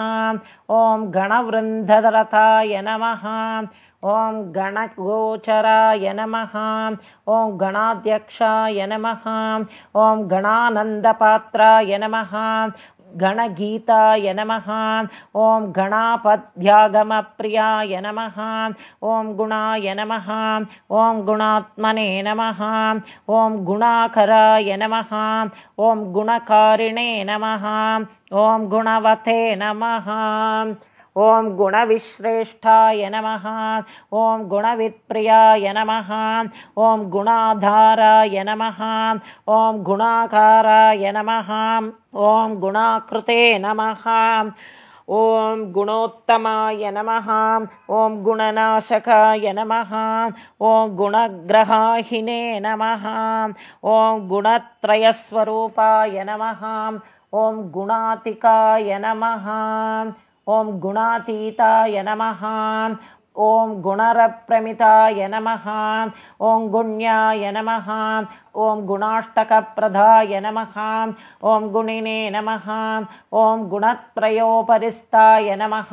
ॐ गणवृन्धरथाय नमः। ॐ गणगोचराय नमः। ॐ गणाध्यक्षाय नमः। ॐ गणानन्दपात्राय नमः गणगीताय नमः। ॐ गणापद्यागमप्रियाय नमः। ॐ गुणाय नमः। ॐ गुणात्मने नमः। ॐ गुणाकराय नमः। ॐ गुणकारिणे नमः। ॐ गुणवते नमः ॐ गुणविश्रेष्ठाय नमः। ॐ गुणवित्प्रियाय नमः। ॐ गुणाधाराय नमः। ॐ गुणाकाराय नमः। ॐ गुणाकृते नमः। ॐ गुणोत्तमाय नमः। ॐ गुणनाशकाय नमः। ॐ गुणग्रहाहिने नमः। ॐ गुणत्रयस्वरूपाय नमः। ॐ गुणातिकाय नमः ॐ गुणातीताय नमः। ॐ गुणरप्रमिताय नमः। ॐ गुण्याय नमः ॐ गुणाष्टकप्रधाय नमः ॐ गुणिने नमः ॐ गुणत्रयोपरिस्ताय नमः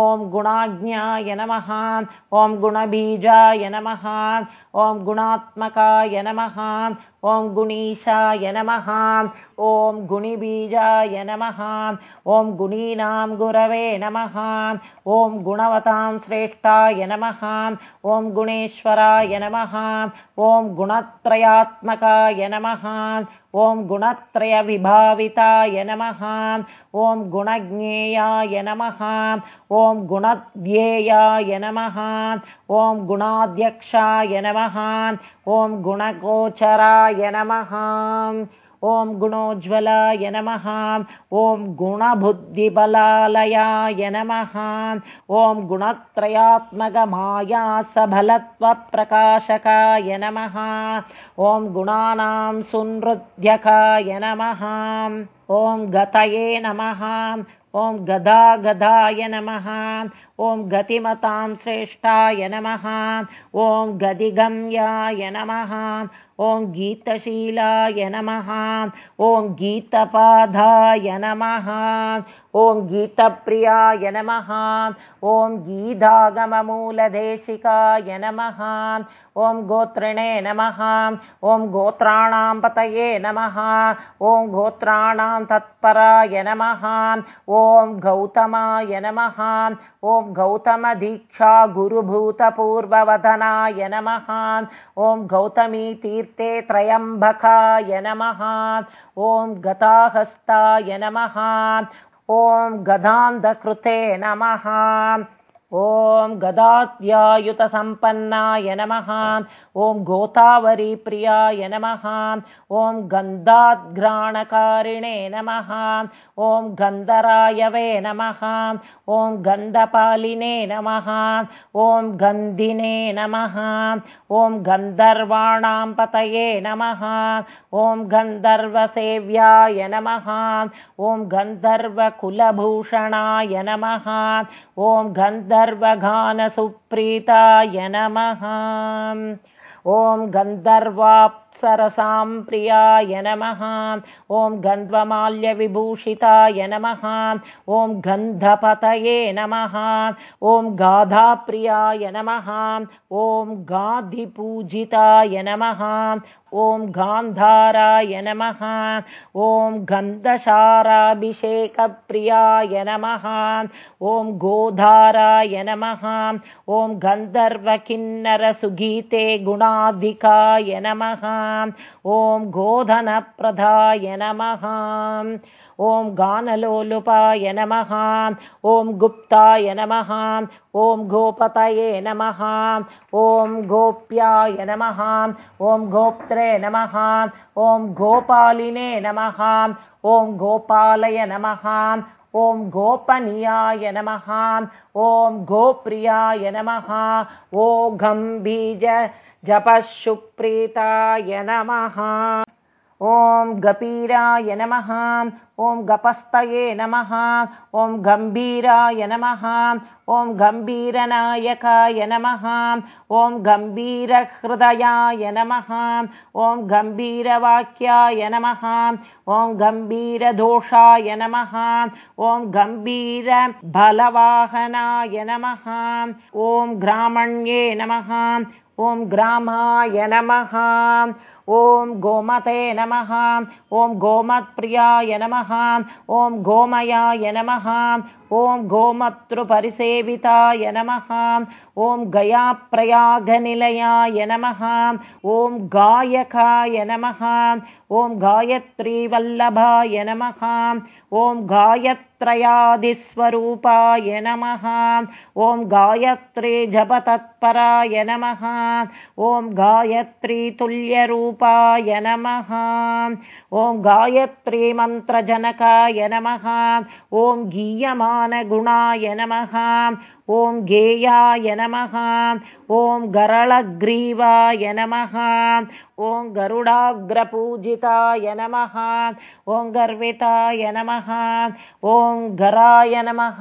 ॐ गुणाज्ञाय नमः ॐ गुणबीजाय नमः ॐ गुणात्मकाय नमः ॐ गुणीशाय नमः ॐ गुणिबीजाय नमः ॐ गुणीनां गुरवे नमः ॐ गुणवतां श्रेष्ठाय नमः ॐ गुणेश्वराय नमः ॐ गुणत्रयात् य नमः। ॐ गुणत्रयविभाविताय नमः। ॐ गुणज्ञेयाय नमः। ॐ गुणध्येयाय नमः। ॐ गुणाध्यक्षाय नमः। ॐ गुणगोचराय नमः ॐ गुणोज्ज्वलाय नमः ॐ गुणबुद्धिबलालयाय नमः ॐ गुणत्रयात्मकमायासबलत्वप्रकाशकाय नमः ॐ गुणानां सुनृध्यकाय नमः ॐ गतये नमः ॐ गदा गदाय नमः ॐ गतिमतां श्रेष्ठाय नमः ॐ गदिगम्याय नमः ॐ गीतशीलाय नमः ॐ गीतपाधाय नमः ॐ गीतप्रियाय नमः। ॐ गीतागममूलदेशिकाय नमः। ॐ गोत्रिणे नमः। ॐ गोत्राणां पतये नमः। ॐ गोत्राणां तत्पराय नमः। ॐ गौतमाय नमः। ॐ गौतमदीक्षा गुरुभूतपूर्ववदनाय नमः। ॐ गौतमीतीर्थे त्रयम्बकाय नमः। ॐ गताहस्ताय नमः। ॐ गदान्धकृते नमः ॐ गदाध्यायुतसम्पन्नाय नमः। ॐ गोतावरीप्रियाय नमः। ॐ गन्धाद्घ्राणकारिणे नमः। ॐ गन्धरायवे नमः। ॐ गन्धपालिने नमः। ॐ गन्धिने नमः। ॐ गन्धर्वाणां पतये नमः। ॐ गन्धर्वसेव्याय नमः। ॐ गन्धर्वकुलभूषणाय नमः। ॐ गन्धर्व सर्वगानसुप्रीताय नमः। ॐ गन्धर्वाप्सरसां प्रियाय नमः। ॐ गन्ध्वमाल्यविभूषिताय नमः। ॐ गन्धपतये नमः। ॐ गाधाप्रियाय नमः। ॐ गाधिपूजिताय नमः ॐ गान्धाराय नमः। ॐ गन्धशाराभिषेकप्रियाय नमः। ॐ गोधाराय नमः। ॐ गन्धर्वकिन्नरसुगीते गुणाधिकाय नमः। ॐ गोधनप्रदाय नमः ॐ गानलोलुपाय नमः। ॐ गुप्ताय नमः। ॐ गोपतये नमः। ॐ गोप्याय नमः। ॐ गोप्त्रे नमः। ॐ गोपालिने नमः। ॐ गोपालय नमः। ॐ गोपनीयाय नमः। ॐ गोप्रियाय नमः। ओ गम्भीज जपशुप्रीताय नमः। ॐ गपीराय नमः ॐ गपस्तये नमः ॐ गम्भीराय नमः ॐ गम्भीरनायकाय नमः ॐ गम्भीरहृदयाय नमः ॐ गम्भीरवाक्याय नमः ॐ गम्भीरदोषाय नमः ॐ गम्भीरबलवाहनाय नमः ॐ ग्रामण्ये नमः ॐ ग्रामाय नमः ॐ गोमते नमः ॐ गोमत्प्रियाय नमः ॐ गोमयाय नमः ॐ गोमतृपरिसेविताय नमः ॐ गयाप्रयागनिलयाय नमः ॐ गायकाय नमः ॐ गायत्रीवल्लभाय नमः ॐ गायत्रयादिस्वरूपाय नमः। ॐ गायत्री जपतत्पराय नमः। ॐ गायत्रीतुल्यरूपाय नमः। ॐ गायत्रीमन्त्रजनकाय नमः। ॐ गीयमानगुणाय नमः। ॐ गेयाय नमः। ॐ गरळग्रीवाय नमः। ॐ गरुडाग्रपूजिताय नमः। ॐ गर्विताय नमः। ॐ गराय नमः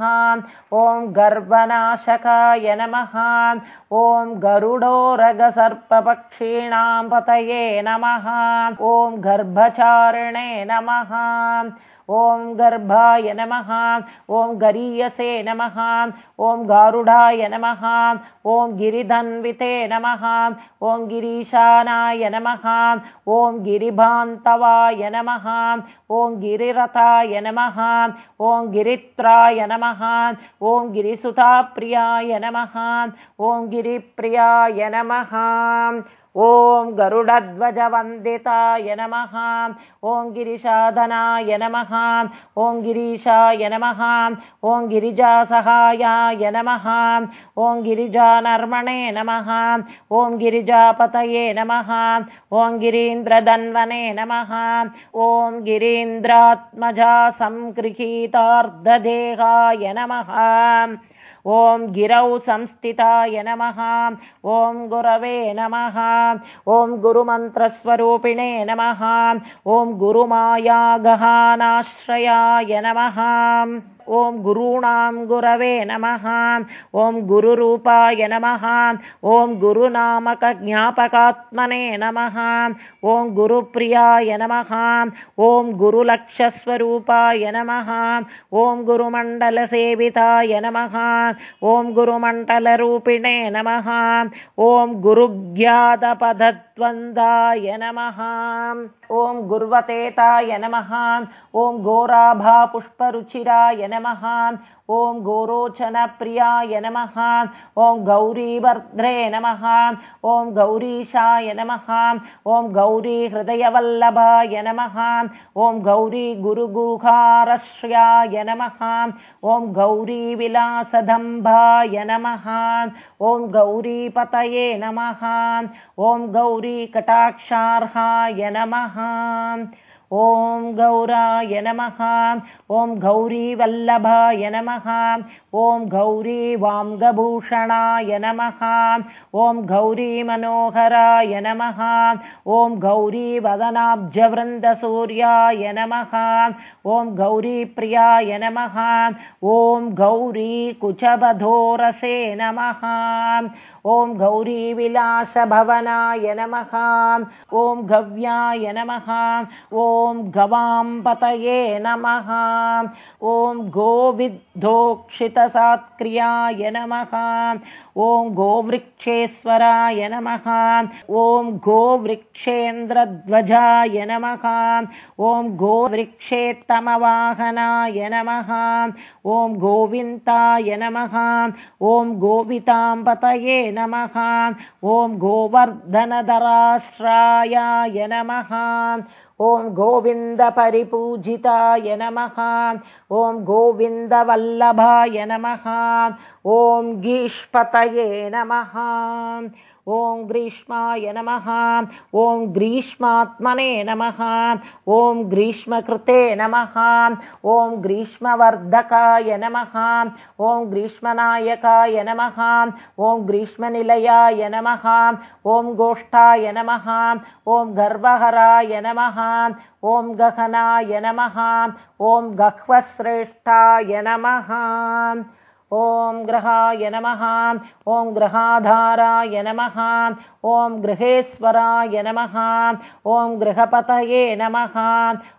ॐ गर्वनाशकाय नमः ॐ गरुडोरगसर्पपक्षीणां पतये नमः ॐ गर्भचारिणे नमः ॐ गर्भाय नमः ॐ गरीयसे नमः ॐ गारुडाय नमः ॐ गिरिधन्विते नमः ॐ गिरीशानाय नमः ॐ गिरिभान्तवाय नमः ॐ गिरिरथाय नमः ॐ गिरित्राय नमः ॐ गिरिसुताप्रियाय नमः ॐ गिरिप्रियाय नमः ॐ गरुडध्वजवन्दिताय नमः। ॐ गिरिशाधनाय नमः। ॐ गिरीशाय नमः। ॐ गिरिजासहायाय नमः। ॐ गिरिजानर्मणे नमः। ॐ गिरिजापतये नमः। ॐ गिरीन्द्रधन्वने नमः। ॐ गिरीन्द्रात्मजा संगृहीतार्धदेहाय नमः ॐ गिरौ संस्थिताय नमः। ॐ गुरवे नमः। ॐ गुरुमन्त्रस्वरूपिणे नमः। ॐ गुरुमायागहानाश्रयाय नमः ॐ गुरूणां गुरवे नमः। ॐ गुरुरूपाय नमः। ॐ गुरुनामकज्ञापकात्मने नमः। ॐ गुरुप्रियाय नमः। ॐ गुरुलक्षस्वरूपाय नमः। ॐ गुरुमण्डलसेविताय नमः। ॐ गुरुमण्डलरूपिणे नमः। ॐ गुरुज्ञातपदद्वन्द्वाय नमः। ॐ गुर्वतेताय नमः। ॐ घोराभापुष्परुचिराय नमः ॐ गोरोचनप्रियाय नमः ॐ गौरीवर्ध्रे नमः ॐ गौरीशाय नमः ॐ गौरीहृदयवल्लभाय नमः ॐ गौरी गुरुगुहारश्र्याय नमः ॐ गौरीविलासदम्भाय नमः ॐ गौरीपतये नमः ॐ गौरीकटाक्षार्हाय नमः ॐ गौराय नमः। ॐ गौरीवल्लभाय नमः। ॐ गौरी वाङ्गभूषणाय नमः। ॐ गौरीमनोहराय नमः। ॐ गौरीवदनाब्जवृन्दसूर्याय नमः। ॐ गौरीप्रियाय नमः। ॐ गौरीकुचबधोरसे नमः। ॐ गौरीविलासभवनाय नमः। ॐ गव्याय नमः। ॐ गवाम्पतये नमः। ॐ गोविद्धोक्षितसात्क्रियाय नमः। ॐ गोवृक्षेश्वराय नमः। ॐ गोवृक्षेन्द्रध्वजाय नमः। ॐ गोवृक्षेत्तमवाहनाय नमः। ॐ गोविन्ताय नमः। ॐ गोविताम्पतये नमः। ॐ गोवर्धनधराश्रायाय नमः ॐ गोविन्दपरिपूजिताय नमः ॐ गोविन्दवल्लभाय नमः ॐ गीष्पतये नमः ॐ ग्रीष्माय नमः। ॐ ग्रीष्मात्मने नमः। ॐ ग्रीष्मकृते नमः। ॐ ग्रीष्मवर्धकाय नमः। ॐ ग्रीष्मनायकाय नमः। ॐ ग्रीष्मनिलयाय नमः। ॐ गोष्ठाय नमः। ॐ गर्वहराय नमः। ॐ गहनाय नमः। ॐ गह्वश्रेष्ठाय नमः ॐ ग्रहाय नमः। ॐ ग्रहाधाराय नमः। ॐ गृहेश्वराय नमः। ॐ गृहपतये नमः।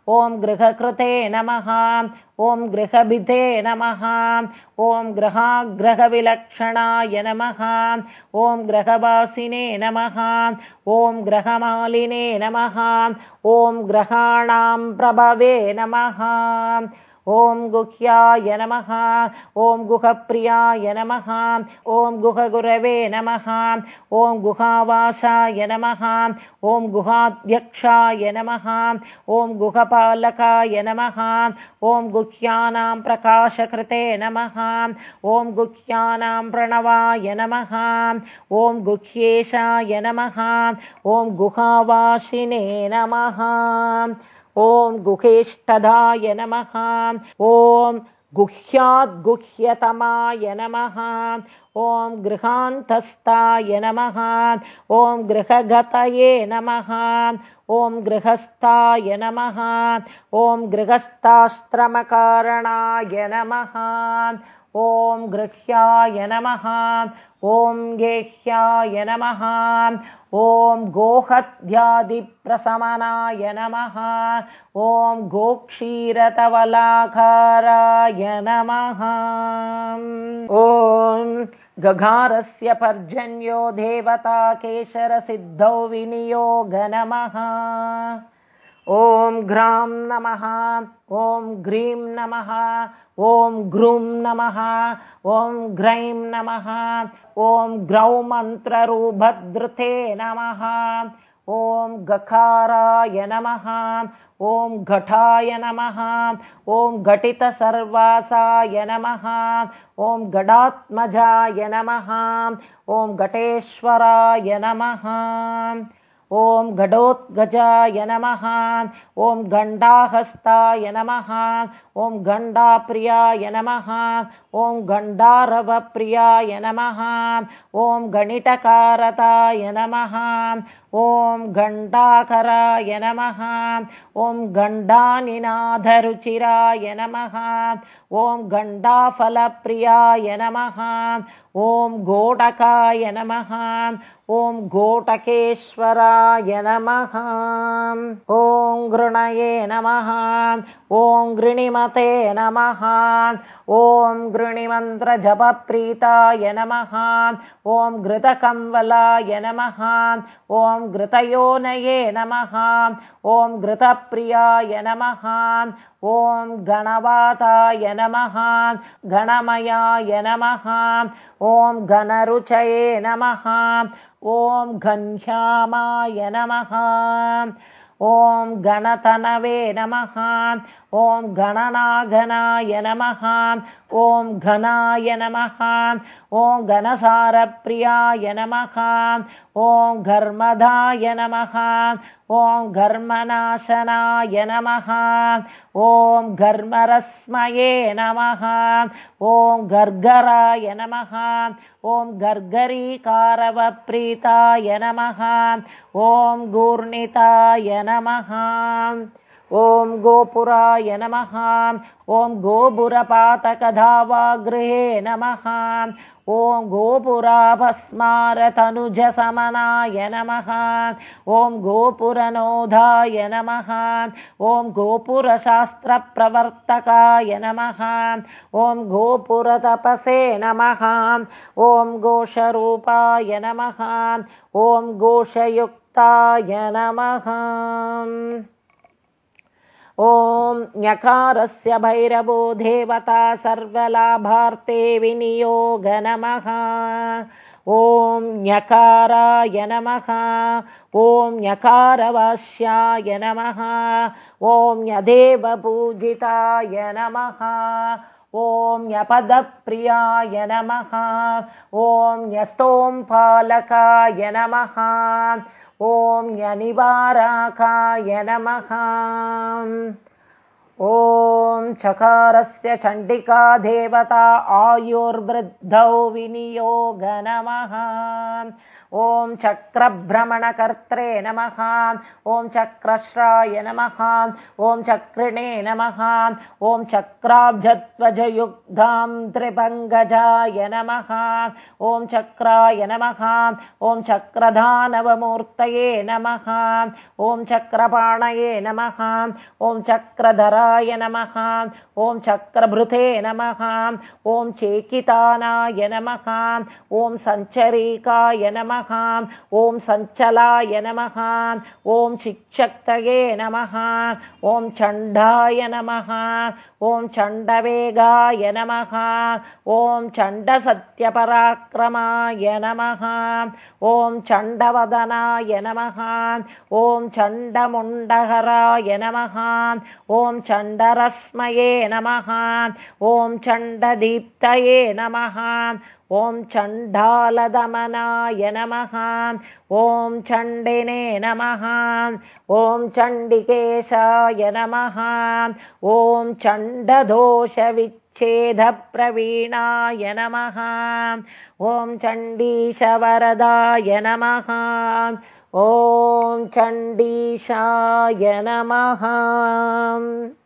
ॐ गृहकृते नमः। ॐ गृहभिधे नमः। ॐ ग्रहाग्रहविलक्षणाय नमः। ॐ ग्रहवासिने नमः। ॐ ग्रहमालिने नमः। ॐ ग्रहाणां प्रभवे नमः ॐ गुह्याय नमः ॐ गुहप्रियाय नमः ॐ गुहगुरवे नमः ॐ गुहावासाय नमः ॐ गुहाध्यक्षाय नमः ॐ गुहपालकाय नमः ॐ गुह्यानां प्रकाशकृते नमः ॐ गुह्यानां प्रणवाय नमः ॐ गुह्येशाय नमः ॐ गुहावासिने नमः ॐ गुहेष्टदाय नमः। ॐ गुह्याद्गुह्यतमाय नमः। ॐ गृहान्तस्थाय नमः। ॐ गृहगतये नमः। ॐ गृहस्थाय नमः। ॐ गृहस्थाश्रमकारणाय नमः। ॐ गृह्याय नमः ॐ गेह्याय नमः। ॐ गोहत्यादिप्रशमनाय नमः। ॐ गोक्षीरतवलाकाराय नमः। ॐ गघारस्य पर्जन्यो देवता केशरसिद्धौ विनियोग नमः ॐ ग्रां नमः ॐ ग्रीं नमः ॐ ग्रूं नमः ॐ ग्रैं नमः ॐ ग्रौ मन्त्ररूभद्रुते नमः ॐ गकाराय नमः ॐ घटाय नमः ॐ घटितसर्वासाय नमः ॐ गडात्मजाय नमः ॐ घटेश्वराय नमः ॐ घटोत्गजाय नमः ॐ गण्डाहस्ताय नमः ॐ गण्डाप्रियाय नमः ॐ गण्डारवप्रियाय नमः ॐ गणितकारताय नमः ॐ गण्डाकराय नमः। ॐ गण्डानिनाथरुचिराय नमः। ॐ गण्डाफलप्रियाय नमः। ॐ गोटकाय नमः। ॐ गोटकेश्वराय नमः। ॐ गृणये नमः। ॐ गृणिमते नमः। ॐ गृणिमन्त्रजपप्रीताय नमः। ॐ घृतकम्वलाय नमः। ॐ घृतयोनये नमः ॐ घृतप्रियाय नमः ॐ गणवाताय नमः गणमयाय नमः ॐ गणरुचये नमः ॐ घन्श्यामाय नमः ॐ गणतनवे नमः ॐ गणनागनाय नमः ॐ घनाय नमः ॐ घनसारप्रियाय नमः ॐ घर्मदाय नमः ॐ घर्मनाशनाय नमः ॐ घर्मरस्मये नमः ॐ गर्गराय नमः ॐ गर्गरीकारवप्रीताय नमः ॐ गूर्णिताय नमः ॐ गोपुराय नमः। ॐ गोपुरपातकधावागृहे नमः। ॐ गोपुराभस्मारतनुजसमनाय नमः। ॐ गोपुरनोधाय नमः। ॐ गोपुरशास्त्रप्रवर्तकाय नमः। ॐ गोपुरतपसे नमः। ॐ घोषरूपाय नमः। ॐ घोषयुक्ताय नमः। ॐ ञकारस्य भैरवो देवता सर्वलाभार्थे विनियोग नमः। ॐ ञकाराय नमः। ॐ ञकारवास्याय नमः। ॐ यदेवपूजिताय नमः। ॐ ञपदप्रियाय नमः। ॐ न्यस्तों पालकाय नमः ॐ यनिवाराकाय नमः। ॐ चकारस्य चण्डिका देवता आयुर्वृद्धौ विनियोग नमः ॐ चक्रभ्रमणकर्त्रे नमः ॐ चक्रश्राय नमः ॐ चक्रिणे नमः ॐ चक्राब्जध्वजयुग्धां त्रिभङ्गजाय नमः ॐ चक्राय नमः ॐ चक्रधानवमूर्तये नमः ॐ चक्रपाणये नमः ॐ चक्रधराय नमः ॐ चक्रभृते नमः ॐ चेकितानाय नमः ॐ सञ्चरीकाय नमः ॐ सञ्चलाय नमः ॐ शिक्षक्तये नमः ॐ चण्डाय नमः ॐ चण्डवेगाय नमः ॐ चण्डसत्यपराक्रमाय नमः ॐ चण्डवदनाय नमः ॐ चण्डमुण्डहराय नमः ॐ चण्डालदमनाय नमः ॐ चण्डिने नमः ॐ चण्डिकेशाय नमः ॐ चण्डदोषविच्छेदप्रवीणाय नमः ॐ चण्डीशवरदाय नमः ॐ चण्डीशाय नमः